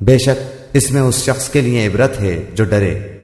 بے شک اس میں اس شخص کے لیے عبرت ہے جو ڈرے۔